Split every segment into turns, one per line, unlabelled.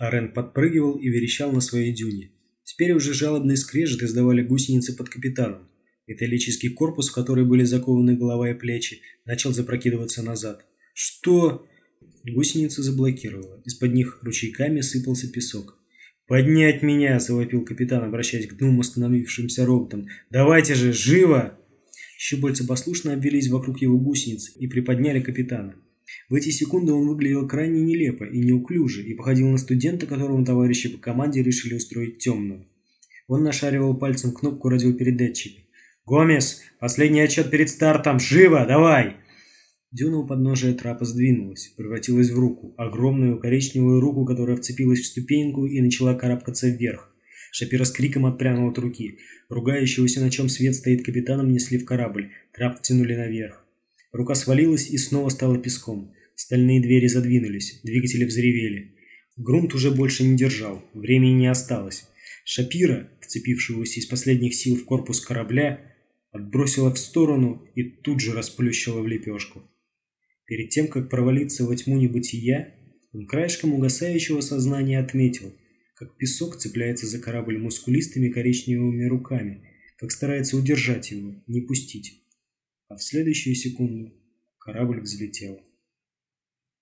Арен подпрыгивал и верещал на своей дюне. Теперь уже жалобный скрежет издавали гусеницы под капитаном. Металлический корпус, в который были закованы голова и плечи, начал запрокидываться назад. «Что?» Гусеница заблокировала. Из-под них ручейками сыпался песок. «Поднять меня!» – завопил капитан, обращаясь к двум остановившимся роботам. «Давайте же, живо!» Щупальца послушно обвелись вокруг его гусеницы и приподняли капитана. В эти секунды он выглядел крайне нелепо и неуклюже и походил на студента, которому товарищи по команде решили устроить темную. Он нашаривал пальцем кнопку радиопередатчика. «Гомес, последний отчет перед стартом! Живо! Давай!» Дюна у подножия трапа сдвинулась, превратилась в руку, огромную коричневую руку, которая вцепилась в ступеньку и начала карабкаться вверх. Шапира с криком отпрянул от руки. Ругающегося, на чем свет стоит капитаном, несли в корабль. Трап втянули наверх. Рука свалилась и снова стала песком. Стальные двери задвинулись, двигатели взревели. Грунт уже больше не держал, времени не осталось. Шапира, вцепившегося из последних сил в корпус корабля, отбросила в сторону и тут же расплющила в лепешку. Перед тем, как провалиться во тьму небытия, он краешком угасающего сознания отметил, как песок цепляется за корабль мускулистыми коричневыми руками, как старается удержать его, не пустить. А в следующую секунду корабль взлетел.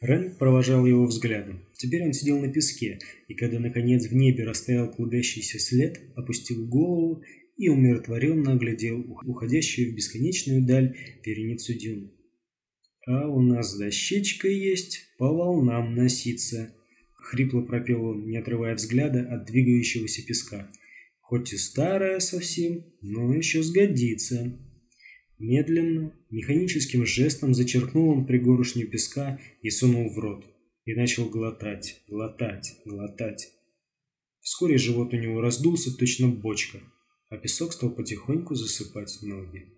Рен провожал его взглядом. Теперь он сидел на песке, и когда наконец в небе растаял клубящийся след, опустил голову и умиротворенно оглядел уходящую в бесконечную даль вереницу дюн. «А у нас дощечка есть, по волнам носиться», — хрипло пропел он, не отрывая взгляда от двигающегося песка. «Хоть и старая совсем, но еще сгодится». Медленно, механическим жестом зачерпнул он пригоршню песка и сунул в рот. И начал глотать, глотать, глотать. Вскоре живот у него раздулся, точно бочка, а песок стал потихоньку засыпать ноги.